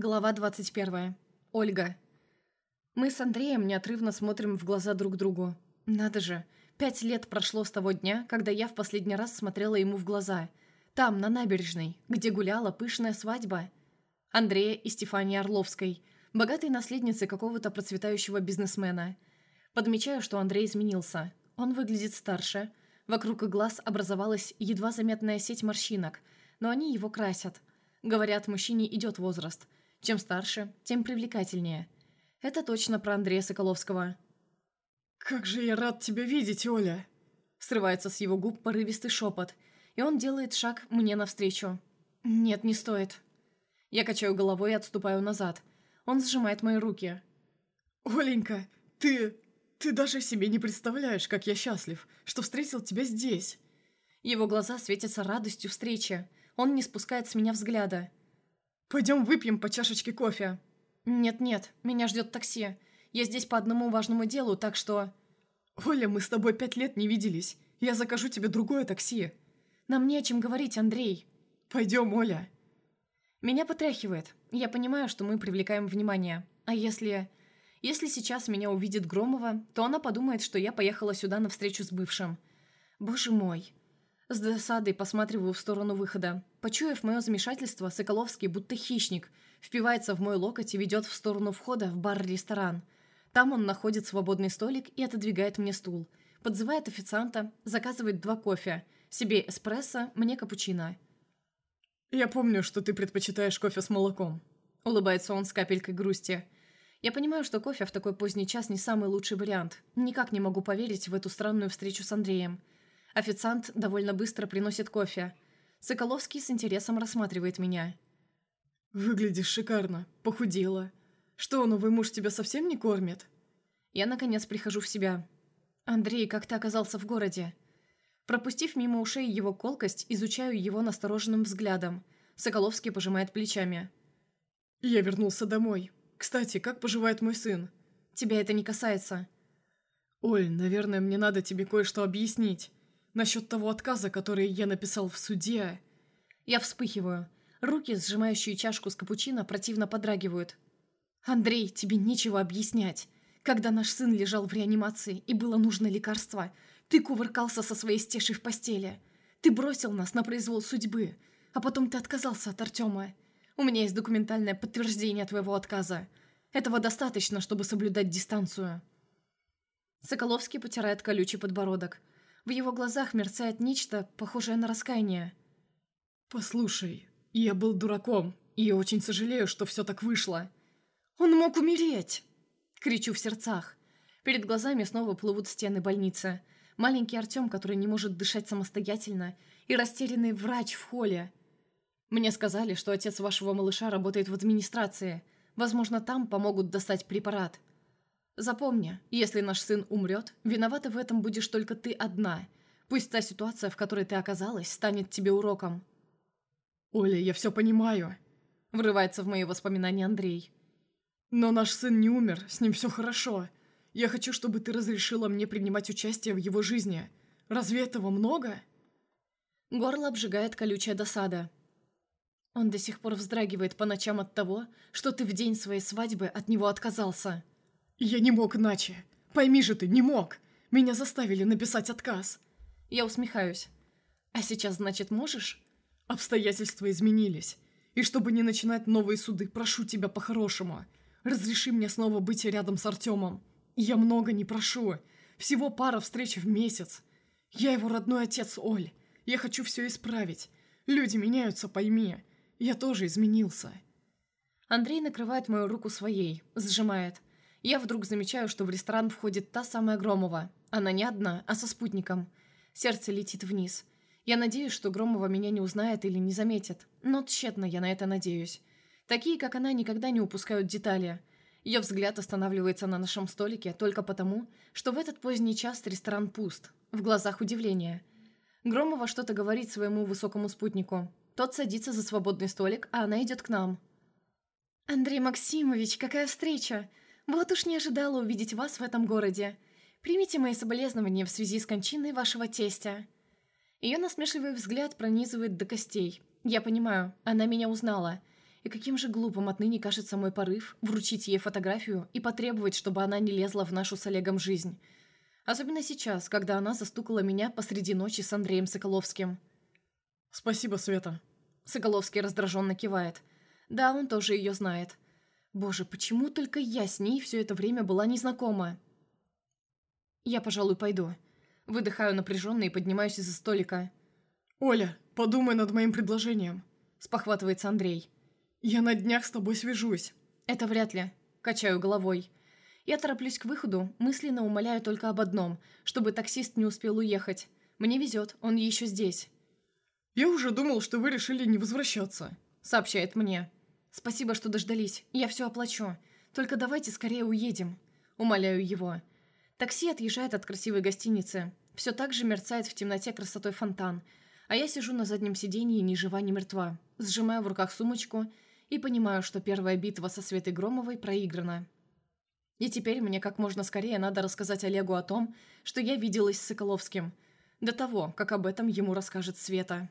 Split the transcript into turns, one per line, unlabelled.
Глава 21. Ольга. Мы с Андреем неотрывно смотрим в глаза друг другу. Надо же, пять лет прошло с того дня, когда я в последний раз смотрела ему в глаза. Там, на набережной, где гуляла пышная свадьба. Андрея и Стефании Орловской, богатой наследницы какого-то процветающего бизнесмена. Подмечаю, что Андрей изменился. Он выглядит старше. Вокруг глаз образовалась едва заметная сеть морщинок, но они его красят. Говорят, мужчине идет возраст – чем старше, тем привлекательнее. Это точно про Андрея Соколовского.
«Как же я рад тебя видеть, Оля!»
Срывается с его губ порывистый шепот, и он делает шаг мне навстречу. «Нет, не стоит». Я качаю головой и отступаю назад. Он сжимает мои руки.
«Оленька, ты... ты даже себе не представляешь, как я счастлив, что встретил тебя здесь!»
Его глаза светятся радостью встречи. Он не спускает с меня взгляда.
«Пойдем выпьем по чашечке кофе».
«Нет-нет, меня ждет такси. Я здесь по одному важному делу, так что...»
«Оля, мы с тобой пять лет не виделись. Я закажу тебе другое такси».
«Нам не о чем говорить, Андрей».
«Пойдем, Оля».
Меня потряхивает. Я понимаю, что мы привлекаем внимание. А если... Если сейчас меня увидит Громова, то она подумает, что я поехала сюда на встречу с бывшим. Боже мой. С досадой посматриваю в сторону выхода. Почуяв мое замешательство, Соколовский, будто хищник, впивается в мой локоть и ведет в сторону входа в бар-ресторан. Там он находит свободный столик и отодвигает мне стул. Подзывает официанта, заказывает два кофе. Себе эспрессо, мне капучино.
«Я помню, что ты предпочитаешь кофе с молоком», — улыбается он с капелькой грусти.
Я понимаю, что кофе в такой поздний час не самый лучший вариант. Никак не могу поверить в эту странную встречу с Андреем. Официант довольно быстро приносит кофе. Соколовский с интересом рассматривает меня.
«Выглядишь шикарно. Похудела. Что, новый муж тебя совсем не кормит?»
Я, наконец, прихожу в себя. «Андрей, как ты оказался в городе?» Пропустив мимо ушей его колкость, изучаю его настороженным взглядом. Соколовский пожимает плечами.
«Я вернулся домой. Кстати, как поживает мой сын?»
«Тебя это не касается».
«Оль, наверное, мне надо тебе кое-что объяснить. Насчет того отказа, который я написал в суде...»
Я вспыхиваю. Руки, сжимающие чашку с капучино, противно подрагивают. «Андрей, тебе нечего объяснять. Когда наш сын лежал в реанимации и было нужно лекарство, ты кувыркался со своей стешей в постели. Ты бросил нас на произвол судьбы, а потом ты отказался от Артема. У меня есть документальное подтверждение твоего отказа. Этого достаточно, чтобы соблюдать дистанцию». Соколовский потирает колючий подбородок. В его глазах мерцает нечто, похожее на раскаяние.
«Послушай, я был дураком, и я очень сожалею, что все так вышло».
«Он мог умереть!» Кричу в сердцах. Перед глазами снова плывут стены больницы. Маленький Артем, который не может дышать самостоятельно, и растерянный врач в холле. Мне сказали, что отец вашего малыша работает в администрации. Возможно, там помогут достать препарат. Запомни, если наш сын умрет, виновата в этом будешь только ты одна. Пусть та ситуация, в которой ты оказалась, станет тебе уроком».
«Оля, я все понимаю», — врывается в мои воспоминания Андрей. «Но наш сын не умер, с ним все хорошо. Я хочу, чтобы ты разрешила мне принимать участие в его жизни. Разве этого много?»
Горло обжигает колючая досада. Он до сих пор вздрагивает по ночам от того, что ты в день своей свадьбы от него отказался.
«Я не мог иначе. Пойми же ты, не мог. Меня заставили написать отказ».
Я усмехаюсь. «А сейчас, значит, можешь?»
«Обстоятельства изменились. И чтобы не начинать новые суды, прошу тебя по-хорошему. Разреши мне снова быть рядом с Артемом. Я много не прошу. Всего пара встреч в месяц. Я его родной отец, Оль. Я хочу все исправить. Люди меняются, пойми. Я тоже изменился».
Андрей накрывает мою руку своей, сжимает. Я вдруг замечаю, что в ресторан входит та самая Громова. Она не одна, а со спутником. Сердце летит вниз. Я надеюсь, что Громова меня не узнает или не заметит. Но тщетно я на это надеюсь. Такие, как она, никогда не упускают детали. Ее взгляд останавливается на нашем столике только потому, что в этот поздний час ресторан пуст. В глазах удивление. Громова что-то говорит своему высокому спутнику. Тот садится за свободный столик, а она идет к нам. «Андрей Максимович, какая встреча! Вот уж не ожидала увидеть вас в этом городе. Примите мои соболезнования в связи с кончиной вашего тестя». Ее насмешливый взгляд пронизывает до костей. Я понимаю, она меня узнала. И каким же глупым отныне кажется мой порыв вручить ей фотографию и потребовать, чтобы она не лезла в нашу с Олегом жизнь. Особенно сейчас, когда она застукала меня посреди ночи с Андреем Соколовским.
«Спасибо, Света».
Соколовский раздраженно кивает. Да, он тоже ее знает. Боже, почему только я с ней все это время была незнакома? Я, пожалуй, пойду. Выдыхаю напряженно и поднимаюсь из-за столика.
«Оля, подумай над моим предложением», —
спохватывается Андрей.
«Я на днях с тобой свяжусь».
«Это вряд ли», — качаю головой. Я тороплюсь к выходу, мысленно умоляю только об одном, чтобы таксист не успел уехать. Мне везет, он еще здесь.
«Я уже думал, что вы решили не возвращаться», —
сообщает мне. «Спасибо, что дождались. Я все оплачу. Только давайте скорее уедем». Умоляю его. Такси отъезжает от красивой гостиницы. Все так же мерцает в темноте красотой фонтан. А я сижу на заднем сиденье ни жива, ни мертва. Сжимаю в руках сумочку и понимаю, что первая битва со Светой Громовой проиграна. И теперь мне как можно скорее надо рассказать Олегу о том, что я виделась с Соколовским. До того, как об этом ему расскажет Света.